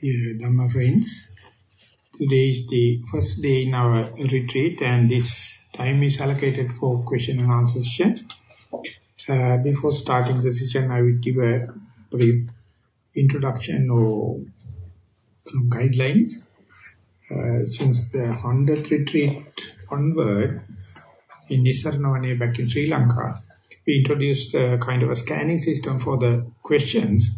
Dear Dhamma friends, today is the first day in our retreat and this time is allocated for question and answer session. Uh, before starting the session, I will give a brief introduction or some guidelines. Uh, since the 100th retreat onward in Nissarana Vanaya back in Sri Lanka, we introduced a kind of a scanning system for the questions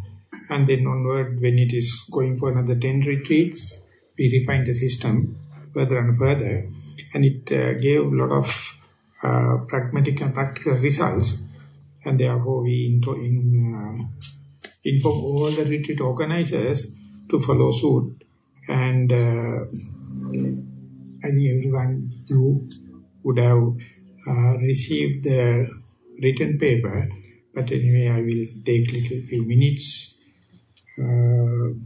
and then onward, when it is going for another 10 retreats, we refine the system further and further. And it uh, gave a lot of uh, pragmatic and practical results. And therefore, we into, in, uh, inform all the retreat organizers to follow suit. And uh, I think everyone you would have uh, received the written paper. But anyway, I will take little few minutes in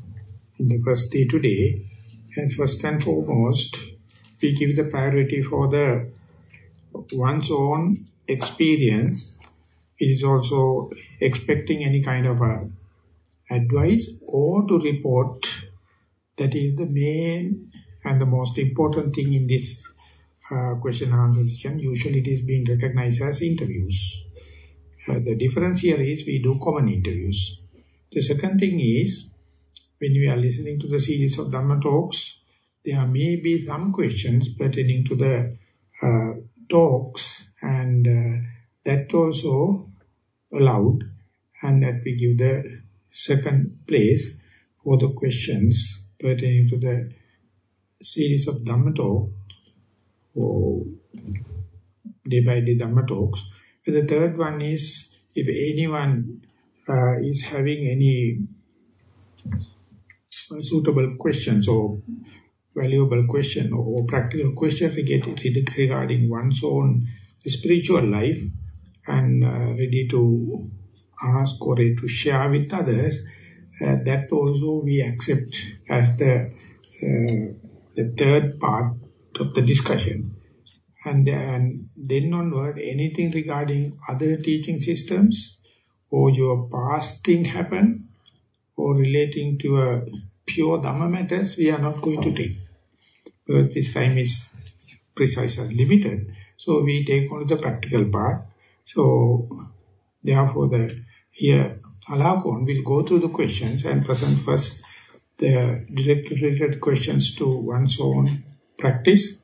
the first day today. And first and foremost, we give the priority for the one's own experience. It is also expecting any kind of a advice or to report. That is the main and the most important thing in this uh, question and answer session. Usually it is being recognized as interviews. Uh, the difference here is we do common interviews. The second thing is, when we are listening to the series of Dhamma talks, there may be some questions pertaining to the uh, talks and uh, that also allowed and that we give the second place for the questions pertaining to the series of Dhamma talk or day by day Dhamma talks. And the third one is if anyone uh, is having any suitable questions or valuable question or, practical question regarding one's own spiritual life and uh, ready to ask or ready to share with others, uh, that also we accept as the uh, the third part of the discussion. And, and then onward, anything regarding other teaching systems, or your past thing happen or relating to a pure Dhamma matters, we are not going to take. Because this time is precise and limited. So we take only the practical part. So therefore the here Alakon will go through the questions and present first the direct related questions to one's own practice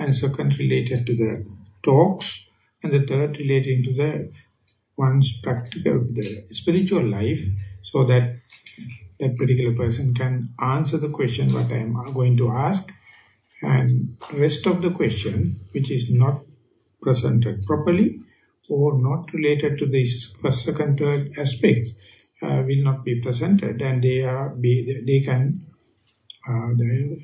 and second related to the talks and the third relating to the one's practical, the spiritual life, so that that particular person can answer the question what I am going to ask, and rest of the question, which is not presented properly or not related to these first, second, third aspects, uh, will not be presented, and they are be they can, uh, the,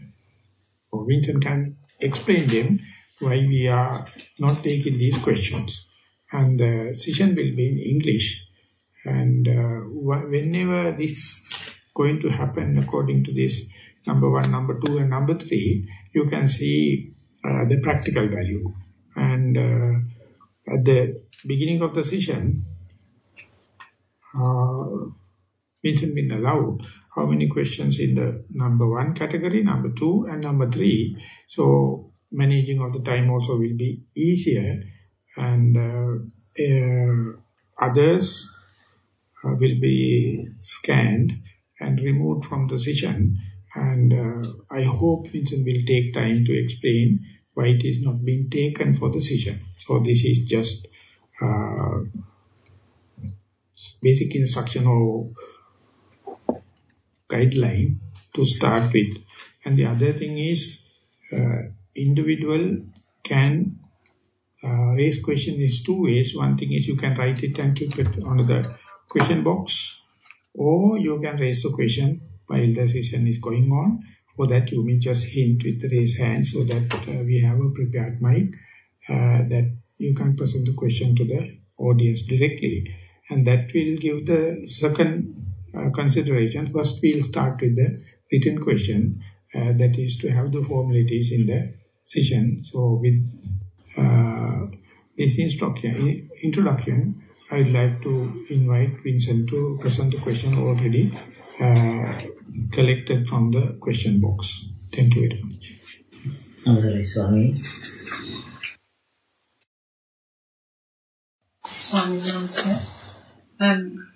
or Vincent can explain them why we are not taking these questions and the session will be in English. And uh, whenever this going to happen according to this number one, number two, and number three, you can see uh, the practical value. And uh, at the beginning of the session, uh, Vincent been allowed how many questions in the number one category, number two, and number three. So managing of the time also will be easier and uh, uh, others uh, will be scanned and removed from the session and I hope Vincent will take time to explain why it is not being taken for the session. So this is just uh, basic instruction or guideline to start with. And the other thing is uh, individual can uh, raise question is two ways. One thing is you can write it and keep it on the question box or you can raise the question while the session is going on. For that you may just hint with the raise hand so that uh, we have a prepared mic uh, that you can present the question to the audience directly. And that will give the second uh, consideration. First we'll start with the written question uh, that is to have the formalities in the session. So with this instruction, introduction, I'd like to invite Vincent to present the question already uh, collected from the question box. Thank you very much. Avadari Swami. Swami um,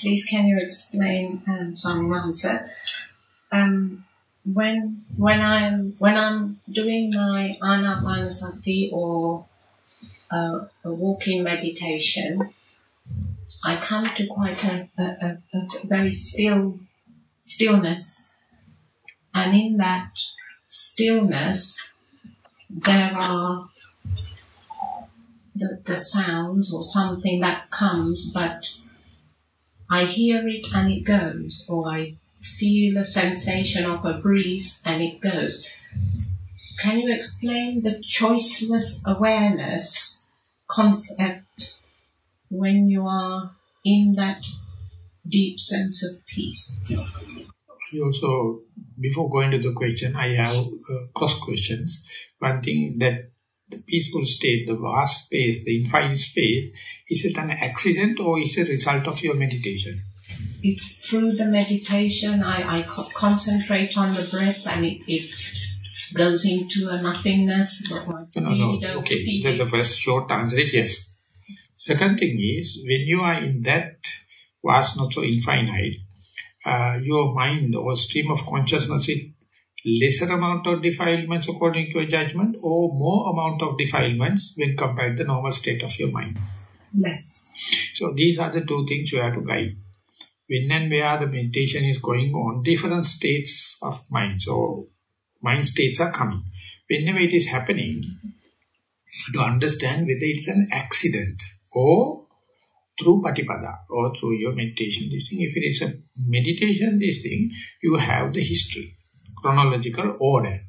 please can you explain, um, Swami Mansa, um, when when I'm when I'm doing my anapanasati or a walking meditation, I come to quite a, a, a, a very still stillness, and in that stillness there are the, the sounds or something that comes, but I hear it and it goes, or I feel a sensation of a breeze and it goes. Can you explain the choiceless awareness concept when you are in that deep sense of peace? You also, before going to the question, I have uh, cross questions. One thing that the peaceful state, the vast space, the infinite space, is it an accident or is it a result of your meditation? It's through the meditation, I, I concentrate on the breath and it, it goes into a nothingness. no, no, no. Okay, that's the first short answer is yes. Second thing is, when you are in that vast, not so infinite, uh, your mind or stream of consciousness is lesser amount of defilements according to your judgment or more amount of defilements when compared to the normal state of your mind? Less. So these are the two things you have to guide. When and where the meditation is going on, different states of mind. So mind states are coming. Whenever it is happening, to understand whether it's an accident or through patipada or through your meditation, this thing. If it is a meditation, this thing, you have the history chronological order,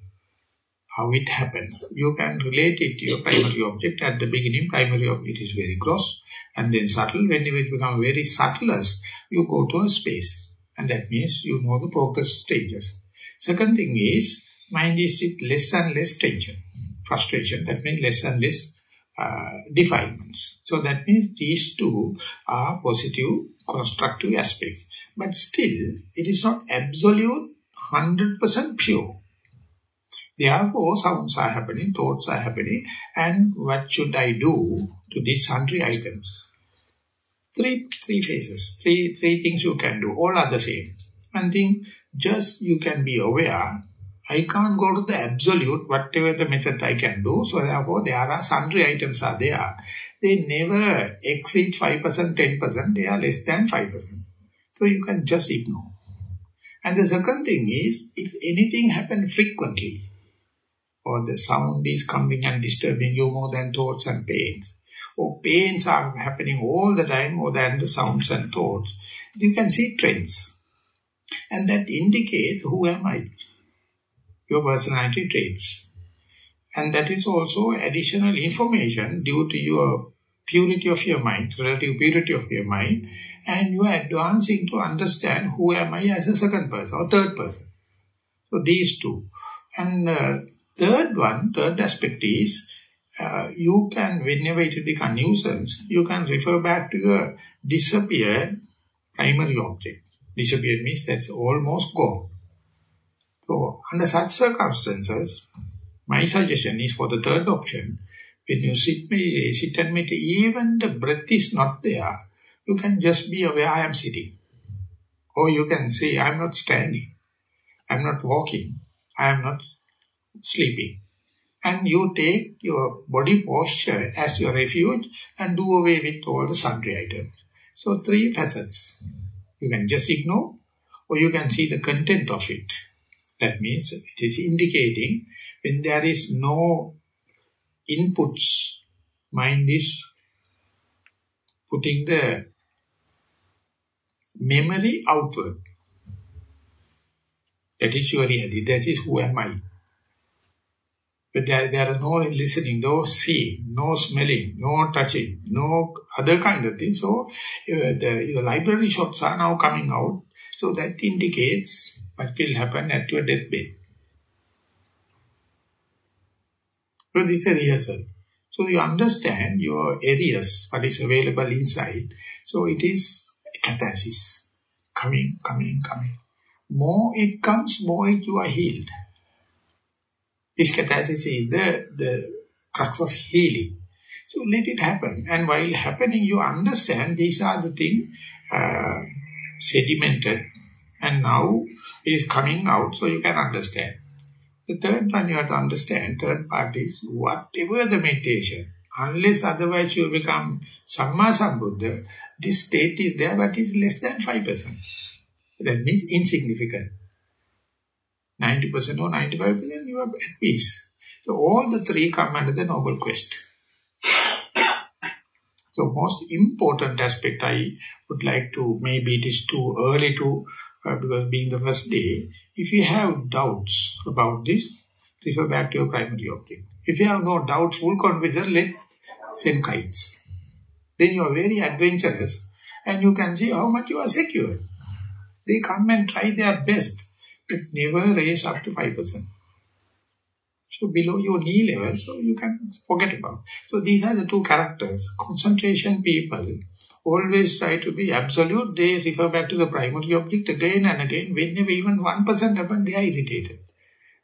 how it happens. You can relate it to your primary object. At the beginning, primary object is very gross and then subtle. When it becomes very subtlest, you go to a space. And that means you know the progress stages. Second thing is, mind is less and less tension, frustration. That means less and less uh, defilements. So that means these two are positive, constructive aspects. But still, it is not absolute 100% pure. Therefore, sounds are happening, thoughts are happening, and what should I do to these sundry items? Three, three phases, three, three things you can do, all are the same. One thing, just you can be aware, I can't go to the absolute, whatever the method I can do, so therefore there are sundry items are there. They never exceed 5%, 10%, they are less than 5%. So you can just ignore. And the second thing is, if anything happens frequently, or the sound is coming and disturbing you more than thoughts and pains, or pains are happening all the time more than the sounds and thoughts, you can see trends. And that indicates who am I? Your personality traits. And that is also additional information due to your purity of your mind, relative purity of your mind, and you are advancing to understand who am I as a second person or third person. So these two. And uh, third one, third aspect is, uh, you can, whenever it becomes nuisance, you can refer back to your disappeared primary object. Disappeared means that's almost gone. So under such circumstances, my suggestion is for the third option, when you sit, me, sit and meditate, even the breath is not there, you can just be aware I am sitting. Or you can say I am not standing. I am not walking. I am not sleeping. And you take your body posture as your refuge and do away with all the sundry items. So three facets. You can just ignore or you can see the content of it. That means it is indicating when there is no inputs, mind is putting the memory outward. That is your reality. That is who am I. But there, there are no listening, no seeing, no smelling, no touching, no other kind of thing. So uh, the, your library shots are now coming out. So that indicates what will happen at your deathbed. So this is a rehearsal. So you understand your areas, what is available inside. So it is catharsis. Coming, coming, coming. more it comes, more you are healed. This catharsis is the, the crux of healing. So let it happen. And while happening, you understand these are the things uh, sedimented and now it is coming out so you can understand. The third one you have to understand, third part is whatever the meditation, unless otherwise you become Samma Sambuddha, this state is there but is less than 5%. That means insignificant. 90% or 95% you are at peace. So all the three come under the noble quest. So most important aspect I would like to, maybe it is too early to, uh, because being the first day, if you have doubts about this, refer back to your primary object. If you have no doubts, full confidence, let send kites. Then you are very adventurous and you can see how much you are secure. They come and try their best, but never raise up to 5%. So below your knee level, so you can forget about. So these are the two characters. Concentration people always try to be absolute. They refer back to the primary object again and again. Whenever even 1% happen, they are irritated.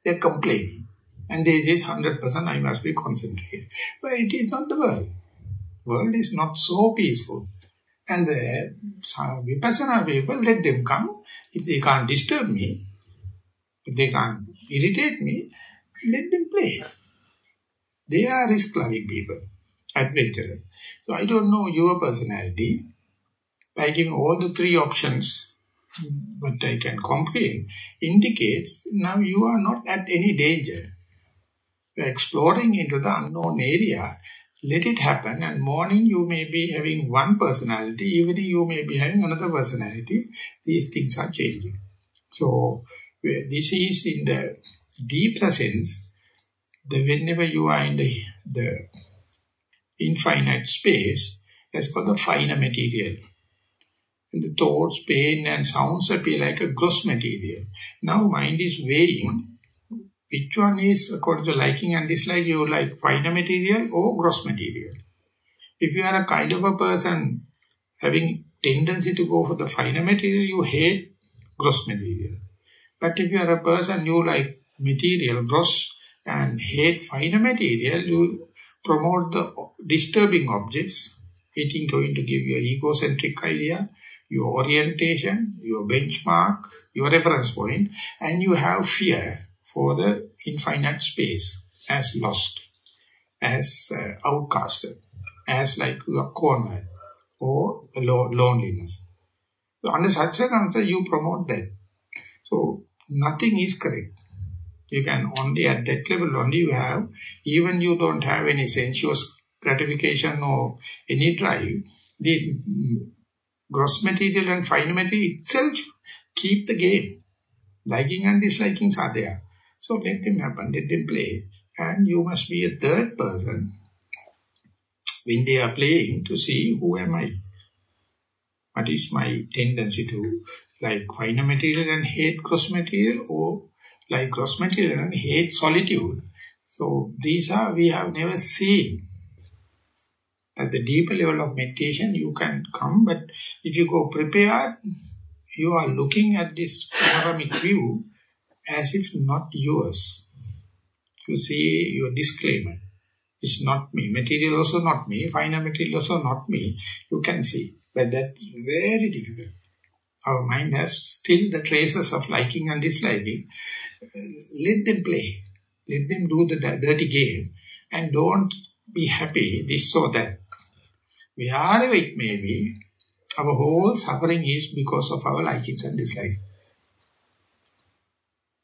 They are complaining. And they say 100% I must be concentrated. But it is not the world. World is not so peaceful. And the Vipassana people, let them come. If they can't disturb me, if they can't irritate me, let them play. They are risk-loving people, adventurous. So I don't know your personality. By giving all the three options, what I can comprehend, indicates now you are not at any danger. You are exploring into the unknown area. Let it happen and morning you may be having one personality, evening you may be having another personality. These things are changing. So this is in the deeper sense, that whenever you are in the, the infinite space, that's called the finer material. And the thoughts, pain and sounds appear like a gross material. Now mind is weighing which one is according to liking and dislike, you like finer material or gross material. If you are a kind of a person having tendency to go for the finer material, you hate gross material. But if you are a person, you like material, gross and hate finer material, you promote the disturbing objects. It is going to give you an egocentric idea, your orientation, your benchmark, your reference point, and you have fear for the infinite space as lost, as uh, outcasted, as like you are cornered, or lo loneliness. So under such circumstances, you promote that. So nothing is correct. You can only, at that level only you have, even you don't have any sensuous gratification or any drive, this gross material and fine material itself keep the game. Liking and dislikings are there. So let them happen, let them play. And you must be a third person when they are playing to see who am I. What is my tendency to like finer material and hate gross material or like gross material and hate solitude. So these are, we have never seen. At the deeper level of meditation, you can come, but if you go prepared, you are looking at this panoramic view as if not yours. You see your disclaimer. It's not me. Material also not me. Finer material also not me. You can see. But that's very difficult. Our mind has still the traces of liking and disliking let them play. Let them do the dirty game. And don't be happy this or that. Wherever it may be, our whole suffering is because of our likings and dislikes.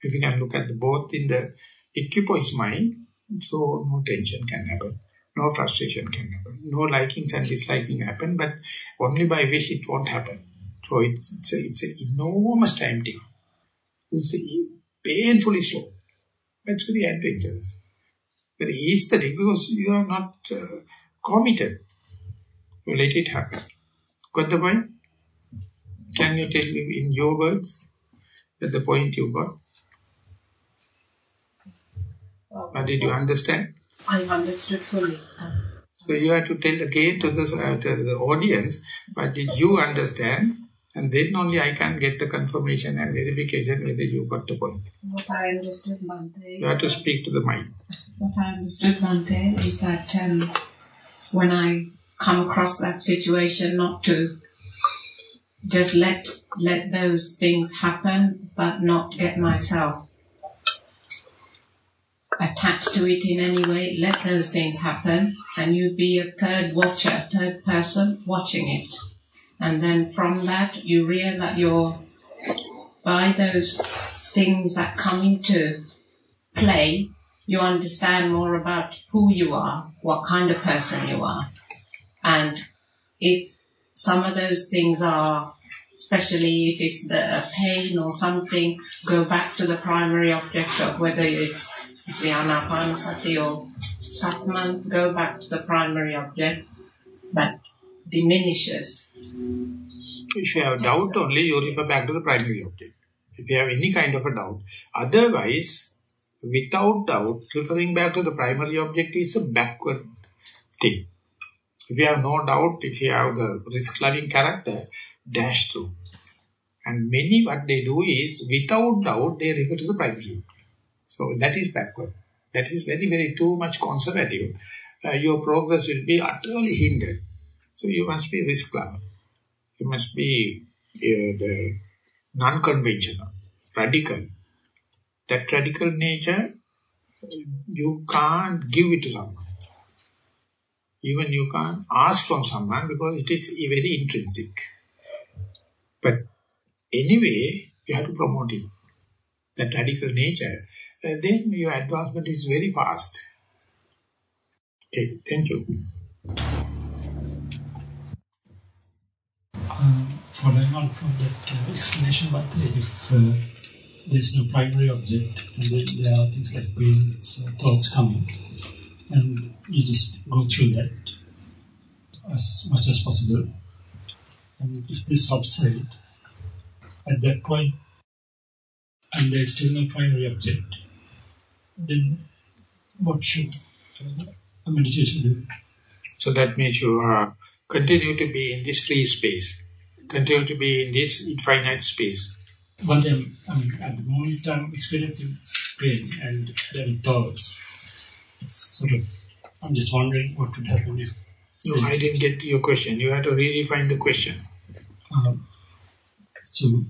If you can look at the both in the equipoise mind, so no tension can happen, no frustration can happen, no likings and disliking happen, but only by wish it won't happen. So it's, it's, a, it's enormous time taking. It's painfully slow. It's very adventurous. Very aesthetic because you are not uh, committed. You let it happen. Got the point? Can you tell me in your words that the point you got? Or did you understand? I understood fully. So you have to tell again to the, uh, to the audience, but did you understand And then only I can get the confirmation and verification whether you got the point. What I understood, Bhante, You have to speak to the mind. what I understood, Bhante, is that um, when I come across that situation, not to just let let those things happen, but not get myself attached to it in any way. Let those things happen, and you be a third watcher, a third person watching it, and then from that you realize that you're by those things that come into play, you understand more about who you are, what kind of person you are. And if some of those things are, especially if it's the pain or something, go back to the primary object of whether it's, the anapanasati or satman, go back to the primary object that diminishes. If you have doubt only, you refer back to the primary object. If you have any kind of a doubt. Otherwise, without doubt, referring back to the primary object is a backward thing. If you have no doubt, if you have the risk-loving character, dash through. And many what they do is, without doubt, they refer to the primary. So that is backward. That is very, very too much conservative. Uh, your progress will be utterly hindered. So you must be risk-lover. You must be uh, the non-conventional, radical. That radical nature, you can't give it to someone. Even you can't ask from someone because it is very intrinsic. But anyway, you have to promote it. That radical nature. Uh, then your advancement is very fast. Okay, thank you. Um, following on from that uh, explanation, but if uh, there is no primary object, and then there are things like pains, uh, thoughts coming, and you just go through that as much as possible. And if they subside, at that point, and there is still no primary object, then what should uh, a meditation do? So that means you are continue to be in this free space, continue to be in this infinite space. But then, I mean, at the moment I'm experiencing pain and having thoughts. It's sort of, I'm just wondering what would happen if. No, I didn't get to your question. You have to redefine the question. Um, so,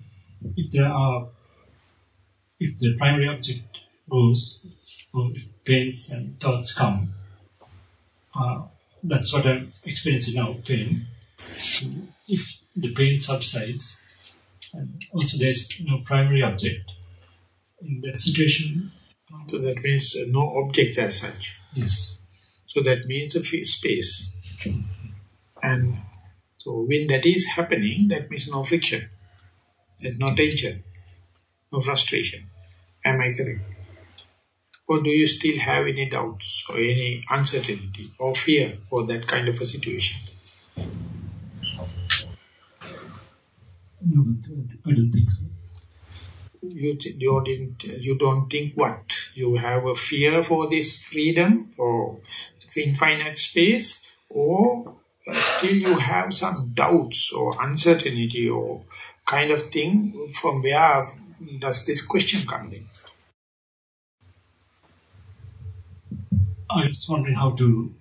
if there are, if the primary object goes, or if pains and thoughts come, uh, that's what I'm experiencing now, pain. So, if the pain subsides, and also there's no primary object, in that situation, So that means uh, no object as such. yes, So that means a free space. And so when that is happening, that means no friction, there's no tension, no frustration. Am I correct? Or do you still have any doubts or any uncertainty or fear for that kind of a situation? no, I don't think so. You, th- you, didn't, you don't think what? You have a fear for this freedom or infinite space or uh, still you have some doubts or uncertainty or kind of thing from where does this question come in? I was wondering how to,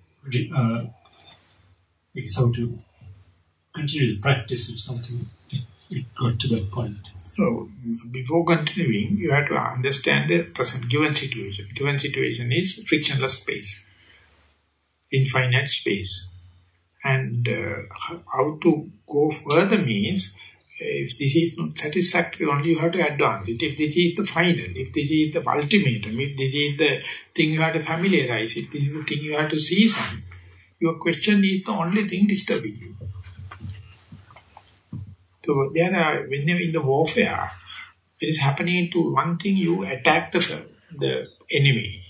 uh, how to continue the practice if something it, got to that point. So, before continuing, you have to understand the present given situation. Given situation is frictionless space, infinite space. And uh, how to go further means, if this is not satisfactory, only you have to advance it. If this is the final, if this is the ultimatum, if this is the thing you have to familiarize, if this is the thing you have to season, your question is the only thing disturbing you. So there are, when you're in the warfare, it is happening to one thing, you attack the, the enemy.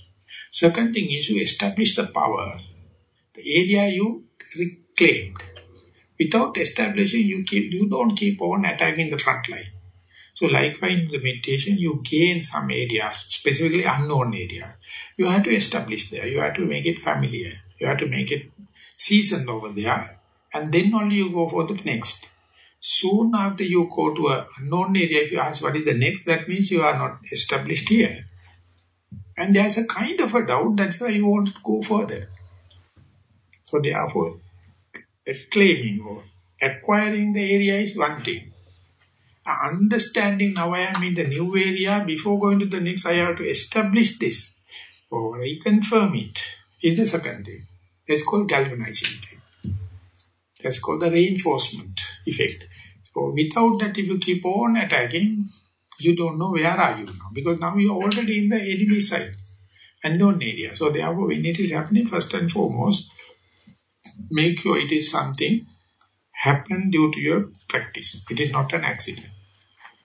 Second thing is you establish the power, the area you reclaimed. Without establishing, you keep, you don't keep on attacking the front line. So likewise in the meditation, you gain some areas, specifically unknown area. You have to establish there. You have to make it familiar. You have to make it seasoned over there. And then only you go for the next. Soon after you go to a unknown area, if you ask what is the next, that means you are not established here. And there's a kind of a doubt, that's why you want to go further. So therefore, claiming or acquiring the area is one thing. Understanding now I am in the new area, before going to the next, I have to establish this oh, or reconfirm it is the second thing. It's called galvanizing That's called the reinforcement effect. So without that, if you keep on attacking, you don't know where are you now. Because now you're already in the enemy side, unknown area. So therefore, when it is happening, first and foremost, make sure it is something happen due to your practice. It is not an accident.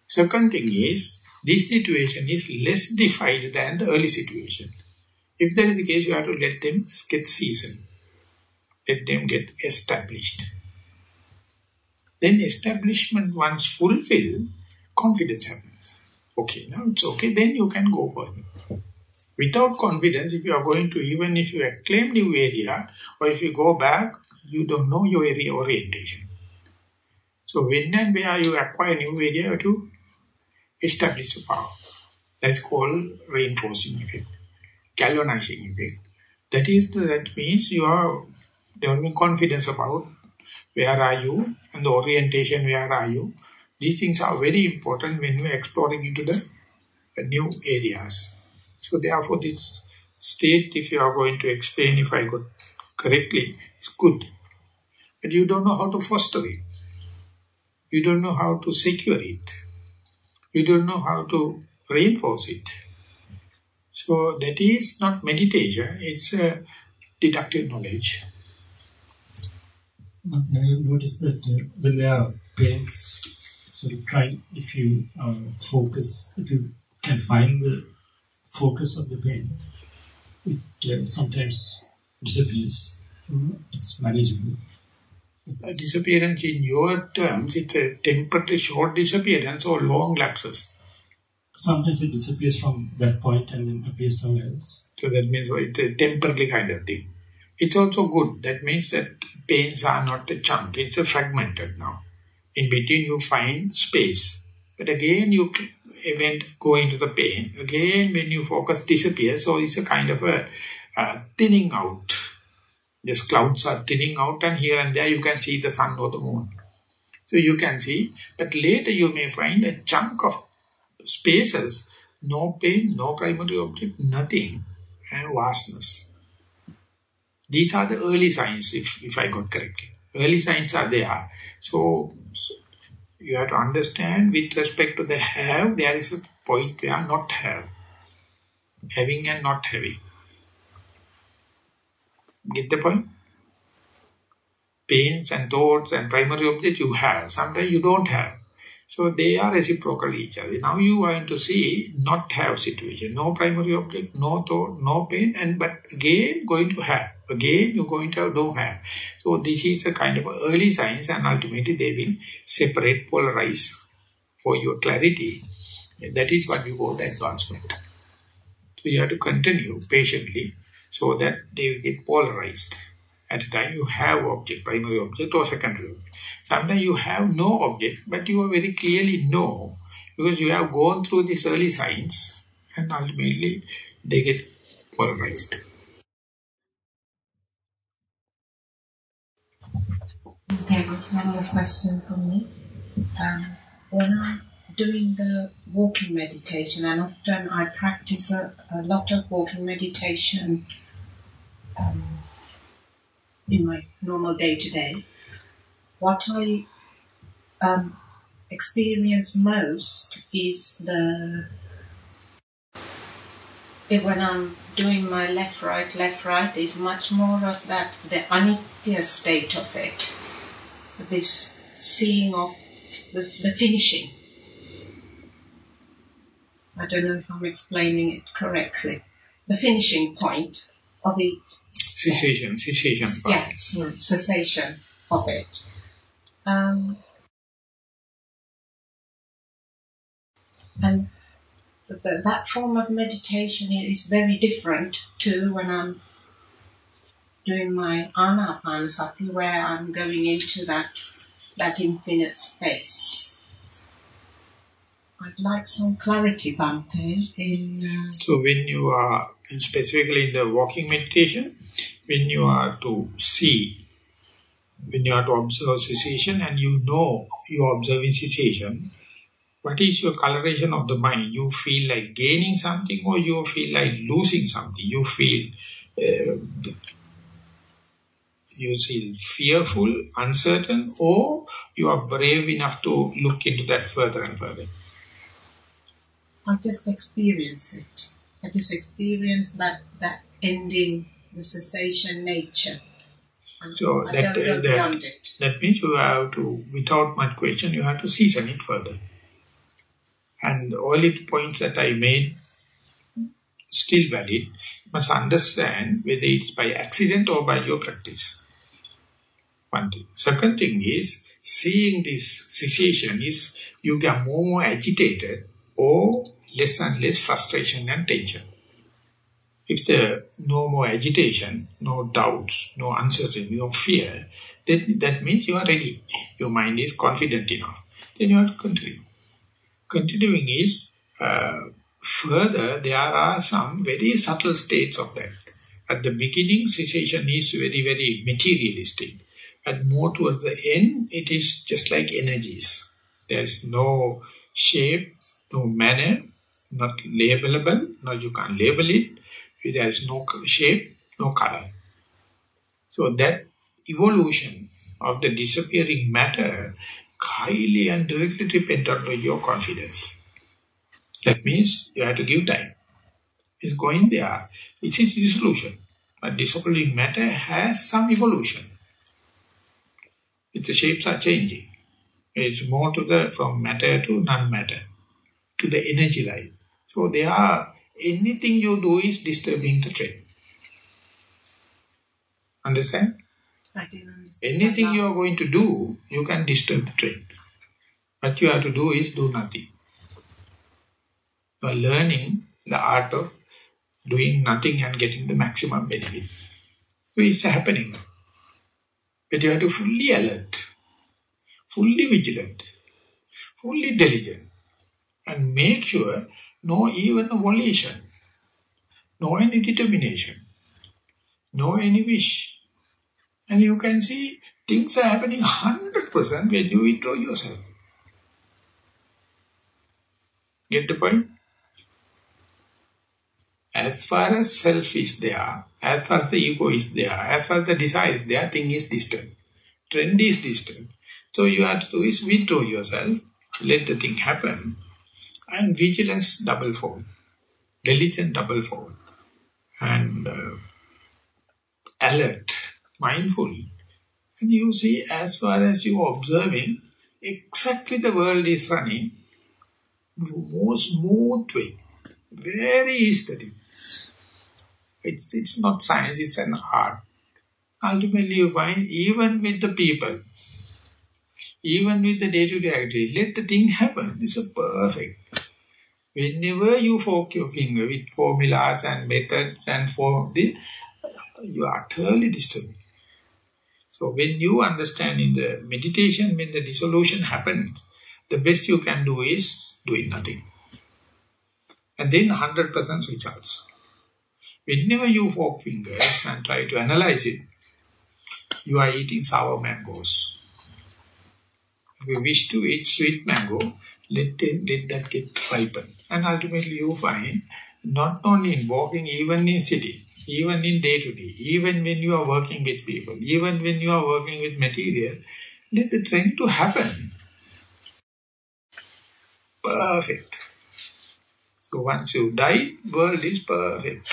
Second thing is, this situation is less defined than the early situation. If that is the case, you have to let them get seasoned. Let them get established. Then establishment once fulfilled, confidence happens. Okay, now it's okay, then you can go further. Without confidence, if you are going to, even if you claim new area, or if you go back, you don't know your area orientation. So when and where you acquire new area, to establish the power. That's called reinforcing effect galvanizing effect. That is, that means you are developing confidence about where are you and the orientation, where are you. These things are very important when you are exploring into the, the new areas. So therefore this state, if you are going to explain, if I got correctly, is good. But you don't know how to foster it. You don't know how to secure it. You don't know how to reinforce it. So that is not meditation, it's a deductive knowledge. I notice that uh, when there are pains, sort of try, if you uh, focus, if you can find the focus of the pain, it uh, sometimes disappears. It's manageable. A disappearance in your terms, it's a temporary short disappearance or long lapses sometimes it disappears from that point and then appears somewhere else. So that means it's a temporary kind of thing. It's also good. That means that pains are not a chunk. It's a fragmented now. In between you find space. But again you event go into the pain. Again when you focus disappears. So it's a kind of a, a thinning out. These clouds are thinning out and here and there you can see the sun or the moon. So you can see, but later you may find a chunk of spaces, no pain, no primary object, nothing, and vastness. These are the early signs, if, if I got correctly. Early signs are there. So, so, you have to understand with respect to the have, there is a point where not have. Having and not having. Get the point? Pains and thoughts and primary objects you have. Sometimes you don't have. So they are reciprocal each other. Now you want to see not have situation, no primary object, no thought, no pain, and but again going to have. Again you're going to have, don't have. So this is a kind of early signs and ultimately they will separate, polarize for your clarity. That is what you call the advancement. So you have to continue patiently so that they will get polarized. At a time you have object, primary object or secondary object. Sometimes you have no object, but you are very clearly know because you have gone through these early signs and ultimately they get polarized. Okay, one more question from me. Um, when I'm doing the walking meditation, and often I practice a, a lot of walking meditation um, in my normal day to day, what I um, experience most is the when I'm doing my left right left right is much more of that the anitya state of it, this seeing of the, the finishing. I don't know if I'm explaining it correctly. The finishing point of it. Cessation, cessation. Yes, cessation of it. Um, and the, that form of meditation is very different to when I'm doing my anapanasati, where I'm going into that that infinite space. I'd like some clarity, Bhante, in... Uh, so when you are, specifically in the walking meditation, when you are to see, when you are to observe cessation and you know you are observing cessation, what is your coloration of the mind? You feel like gaining something or you feel like losing something? You feel... Uh, you feel fearful, uncertain, or you are brave enough to look into that further and further? I just experience it. I just experience that, that ending, the cessation nature. so I that, uh, that, that means you have to, without much question, you have to season it further. And all the points that I made still valid. You must understand whether it's by accident or by your practice. One thing. Second thing is, seeing this situation is, you get more agitated or less and less frustration and tension. If there no more agitation, no doubts, no uncertainty, no fear, then that means you are ready. Your mind is confident enough. Then you have to continue. Continuing is, uh, further, there are some very subtle states of that. At the beginning, cessation is very, very materialistic. But more towards the end, it is just like energies. There is no shape, no manner, not labelable, no you can't label it. There is no shape, no color. So that evolution of the disappearing matter highly and directly dependent on your confidence. That means you have to give time. It's going there. It is dissolution. But disappearing matter has some evolution. Its shapes are changing. It's more to the from matter to non-matter, to the energy life. So they are, anything you do is disturbing the train. Understand? I didn't understand. Anything you are going to do, you can disturb the train. What you have to do is do nothing. You are learning the art of doing nothing and getting the maximum benefit. So it's happening. But you have to fully alert, fully vigilant, fully diligent, and make sure no even volition, no any determination, no any wish. And you can see things are happening 100% when you withdraw yourself. Get the point? As far as self is there, as far as the ego is there, as far as the desire is there, thing is distant. Trend is distant. So you have to do is withdraw yourself, let the thing happen, and vigilance double fold, diligent double fold, and uh, alert, mindful. And you see, as far as you are observing, exactly the world is running, most smooth way, very steady. It's, it's not science, it's an art. Ultimately you find even with the people, even with the day-to-day -day activity, let the thing happen. It's a perfect. Whenever you fork your finger with formulas and methods and for the, you are utterly disturbed. So when you understand in the meditation, when the dissolution happens, the best you can do is doing nothing. And then 100% results. Whenever you fork fingers and try to analyze it, you are eating sour mangoes. You wish to eat sweet mango, let, let that get ripened. And ultimately you find, not only in walking, even in city, even in day-to-day, -day, even when you are working with people, even when you are working with material, let the trend to happen. Perfect. So once you die, world is perfect.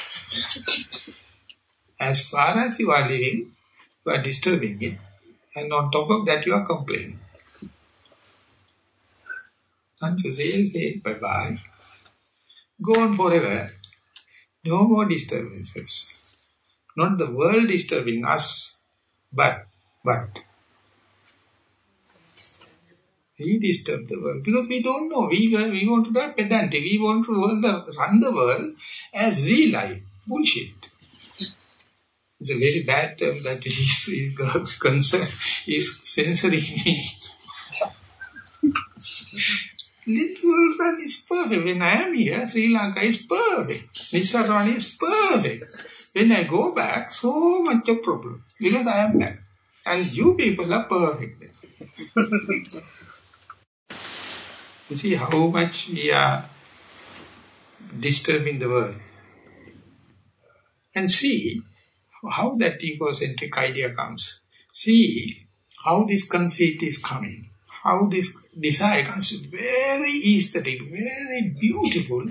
As far as you are living, you are disturbing it. And on top of that, you are complaining. And you say, say bye-bye. Go on forever. No more disturbances. Not the world disturbing us, but, but we disturb the world because we don't know. We, we want to be pedantry. We want to run the, run the world as we like. Bullshit. It's a very bad term that is, is concern, is censoring me. Little run is perfect. When I am here, Sri Lanka is perfect. Nissarana is perfect. When I go back, so much of problem. Because I am back. And you people are perfect. you see how much we are disturbing the world. And see how that egocentric idea comes. See how this conceit is coming. How this desire comes. Very aesthetic, very beautiful.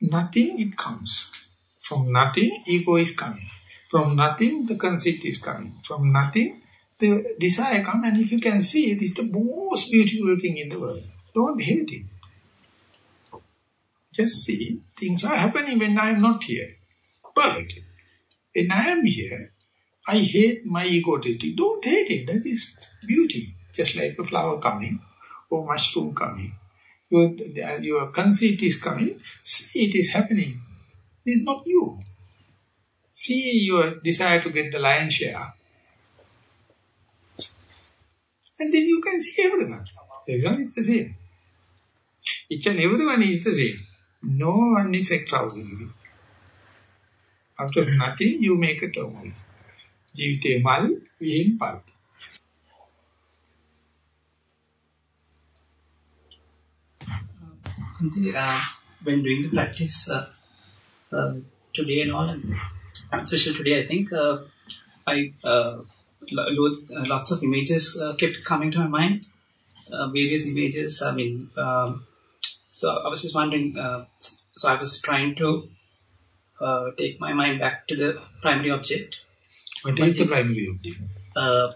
Nothing it comes. From nothing, ego is coming. From nothing, the conceit is coming. From nothing, the desire comes. And if you can see, it, it is the most beautiful thing in the world. Don't hate it. Just see, things are happening when I am not here. Perfectly. When I am here, I hate my egotistic. Don't hate it. That is beauty. Just like a flower coming or mushroom coming. Your, your conceit is coming. See it is happening. It is not you. See your desire to get the lion's share. And then you can see everyone. Everyone is the same. Each and everyone is the same. No one is extraordinary. After nothing, you make a turmoil. ජීවිතේ මල් විහිං පල්. Uh, when doing the practice uh, uh, today and all, and especially today, I think uh, I uh, lots of images uh, kept coming to my mind. Uh, various images. I mean, um, so I was just wondering. so I was trying to take my mind back to the primary object. What is the primary object? Uh,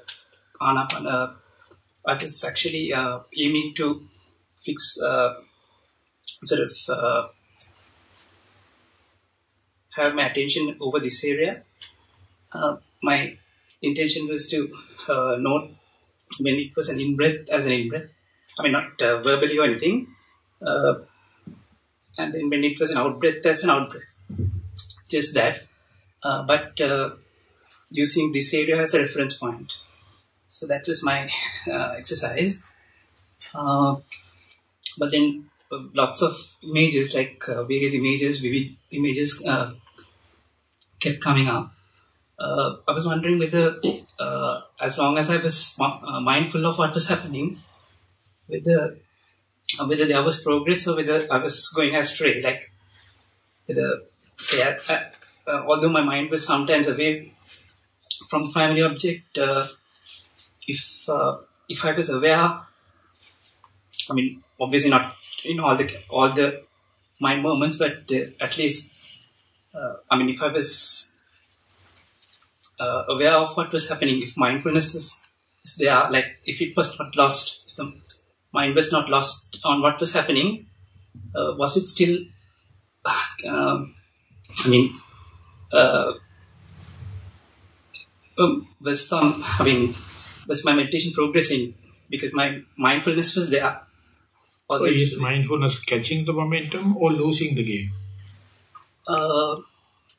Anapana. I was actually aiming to fix sort of uh, have my attention over this area. Uh, my intention was to uh, note when it was an in-breath as an in-breath. I mean, not uh, verbally or anything. Uh, and then when it was an out-breath as an out-breath. Just that. Uh, but using this area as a reference point. So that was my exercise. but then lots of images, like uh, various images, vivid images, uh, kept coming up. Uh, I was wondering whether, uh, as long as I was uh, mindful of what was happening, whether uh, whether there was progress or whether I was going astray. Like whether, say, I, I, although my mind was sometimes away from the primary object, if if I was aware, I mean, obviously not in all the all the mind moments, but uh, at least uh, I mean, if I was uh, aware of what was happening, if mindfulness is, is there, like if it was not lost, if the mind was not lost on what was happening, uh, was it still? Um, I mean, uh, um, was some? I mean, was my meditation progressing because my mindfulness was there? Or so is mindfulness catching the momentum or losing the game? Uh,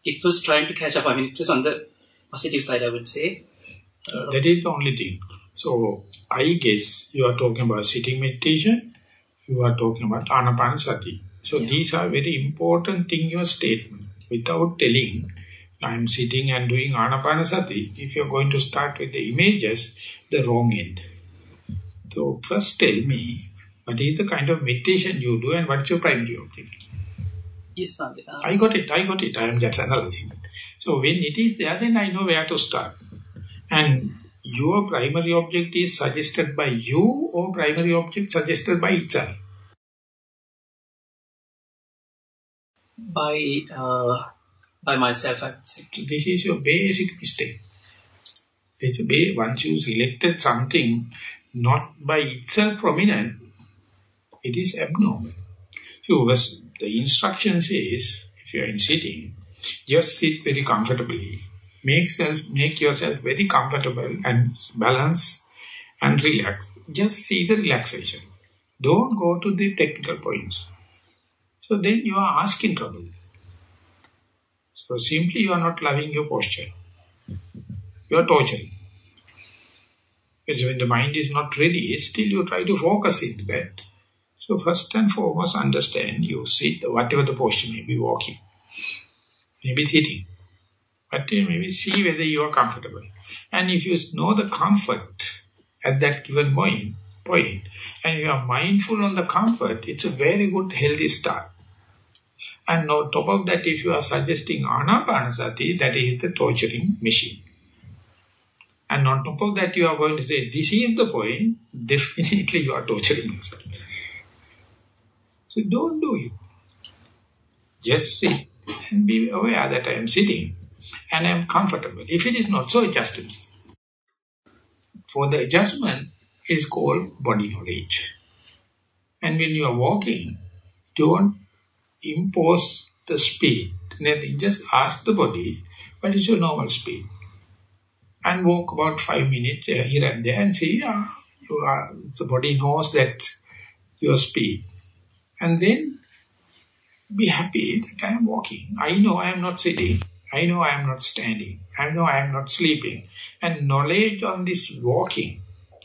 it was trying to catch up. I mean, it was on the positive side, I would say. Uh, that is the only thing. So, I guess you are talking about sitting meditation, you are talking about anapanasati. So, yeah. these are very important in your statement. Without telling, I am sitting and doing anapanasati, if you are going to start with the images, the wrong end. So, first tell me, what is the kind of meditation you do and what's your primary object? Yes. Uh, I got it, I got it. I am just analyzing it. So when it is there, then I know where to start. And your primary object is suggested by you or primary object suggested by itself? By, uh, by myself, I would say. This is your basic mistake. It's a once you selected something not by itself prominent, it is abnormal. So the instruction says, if you are in sitting, just sit very comfortably. Make, self, make yourself very comfortable and balance and relax. Just see the relaxation. Don't go to the technical points. So then you are asking trouble. So simply you are not loving your posture. You are torturing. Because when the mind is not ready, still you try to focus in that. So first and foremost, understand you sit, whatever the posture may be, walking, maybe sitting. But uh, maybe see whether you are comfortable. And if you know the comfort at that given point, point, and you are mindful on the comfort, it's a very good healthy start. And on top of that, if you are suggesting anapanasati, that is the torturing machine. And on top of that, you are going to say, this is the point, definitely you are torturing yourself. Don't do it. Just sit and be aware that I am sitting and I am comfortable. If it is not so, adjust himself. For the adjustment, is called body knowledge. And when you are walking, don't impose the speed. Nothing, just ask the body, what is your normal speed? And walk about five minutes here and there and see, uh, you are, the body knows that your speed. And then be happy that I am walking. I know I am not sitting. I know I am not standing. I know I am not sleeping. And knowledge on this walking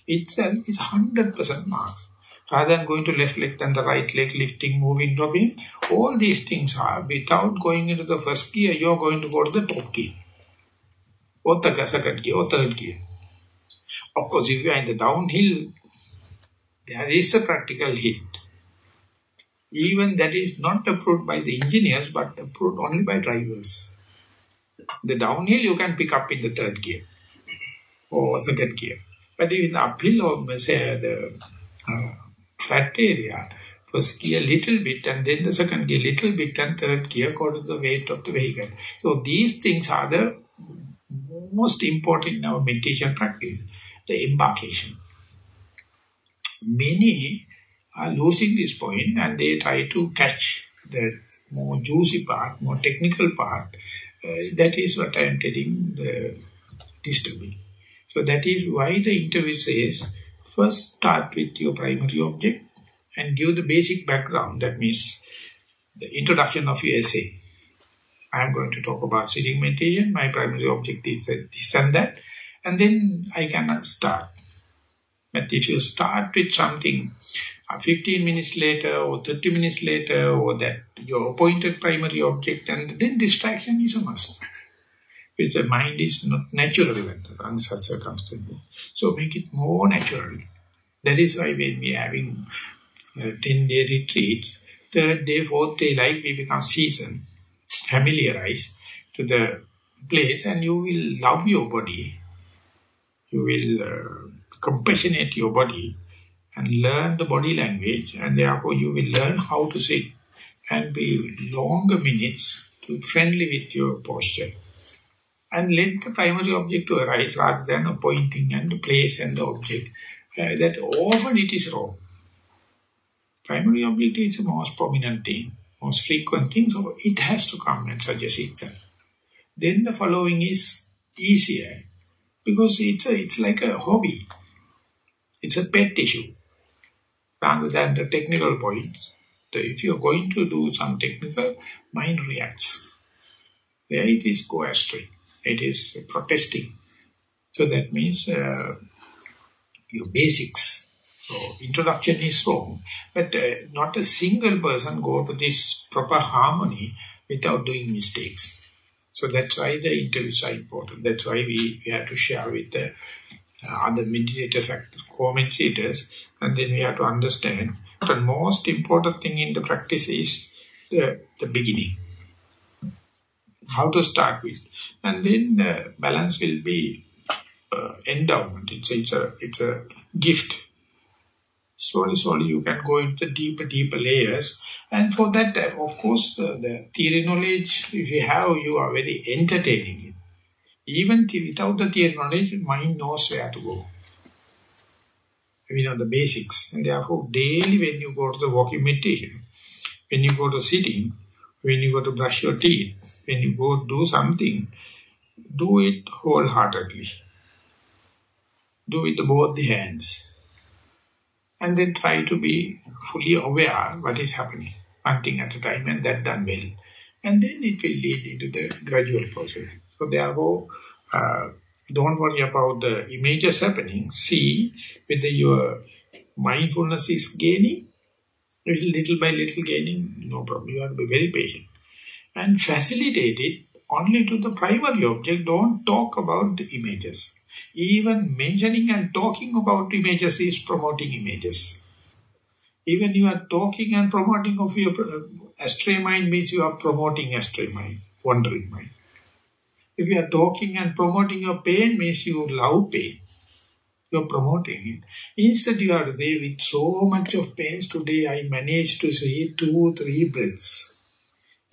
itself is 100% marks. Rather than going to left leg than the right leg, lifting, moving, dropping, all these things are, without going into the first gear, you are going to go to the top gear. Or the second gear, or third gear. Of course, if you are in the downhill, there is a practical hit. Even that is not approved by the engineers, but approved only by drivers. The downhill you can pick up in the third gear or second gear. But in uphill or say the uh, flat area, first gear little bit and then the second gear little bit and third gear according to the weight of the vehicle. So these things are the most important in our meditation practice, the embarkation. Many are losing this point and they try to catch the more juicy part, more technical part. Uh, that is what I am telling the disturbing. So that is why the interview says, first start with your primary object and give the basic background. That means the introduction of your essay. I am going to talk about sitting meditation. My primary object is this and that. And then I can start. But if you start with something Uh, 15 minutes later or 30 minutes later mm. or that your appointed primary object and then distraction is a must which the mind is not naturally rendered under such circumstances. So make it more natural. That is why when we are having uh, 10-day retreat, third day, fourth day, like we become seasoned, familiarized to the place and you will love your body. You will uh, compassionate your body and learn the body language and therefore you will learn how to sit and be longer minutes to friendly with your posture and let the primary object to arise rather than appointing and the place and the object. Uh, that often it is wrong. Primary object is the most prominent thing, most frequent thing, so it has to come and suggest itself. Then the following is easier because it's, a, it's like a hobby. It's a pet issue rather than the technical points. So if you're going to do some technical, mind reacts. There it is go astray it is protesting. So that means uh, your basics. So introduction is wrong. But uh, not a single person go to this proper harmony without doing mistakes. So that's why the interviews are important. That's why we, we have to share with the other meditators, core meditators, and then we have to understand. The most important thing in the practice is the, the beginning how to start with. And then the balance will be uh, endowment. It's a, it's, a, it's a gift. Slowly, slowly you can go into deeper, deeper layers. And for that, uh, of course, uh, the theory knowledge, if you have, you are very entertaining. Even without the theory knowledge, mind knows where to go. We know the basics. And therefore, daily when you go to the walking meditation, when you go to sitting, when you go to brush your teeth, when you go do something, do it wholeheartedly. Do it with both the hands. And then try to be fully aware what is happening. One thing at a time and that done well. And then it will lead into the gradual process. So therefore, uh, don't worry about the images happening. See whether your mindfulness is gaining little by little gaining, no problem. You have to be very patient. And facilitate it only to the primary object. Don't talk about the images. Even mentioning and talking about images is promoting images. Even you are talking and promoting of your uh, astray mind means you are promoting astray mind, wandering mind. If you are talking and promoting your pain means you love pain. You are promoting it. Instead you are there with so much of pains today I managed to see two, three breaths.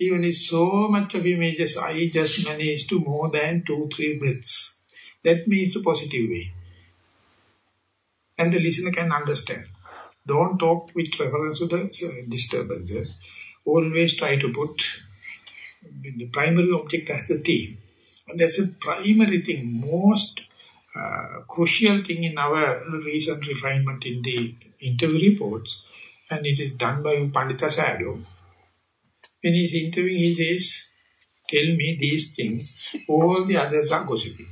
Even with so much of images I just managed to more than two, three breaths. That means the positive way. And the listener can understand. Don't talk with reference to the uh, disturbances. Always try to put the primary object as the theme. And that's a primary thing, most uh, crucial thing in our recent refinement in the interview reports. And it is done by Pandita Sayadaw. When he's interviewing, he says, tell me these things, all the others are gossiping.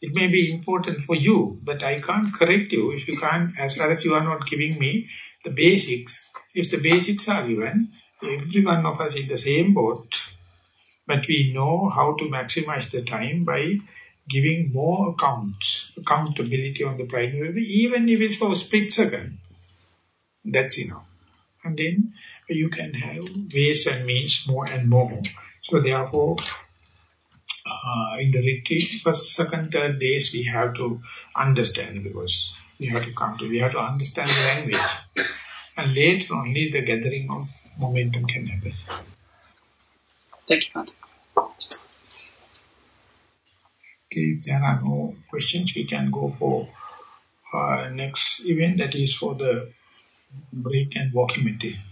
It may be important for you, but I can't correct you if you can't, as far as you are not giving me the basics. If the basics are given, every one of us in the same boat, but we know how to maximize the time by giving more accounts, accountability on the primary, even if it's for a split second, that's enough. And then you can have ways and means more and more. So therefore, uh, in the retreat, first, second, third days, we have to understand because we have to come to, we have to understand the language. And later only the gathering of momentum can happen. Thank you, Okay, if there are no questions, we can go for uh, next event that is for the break and walking meditation.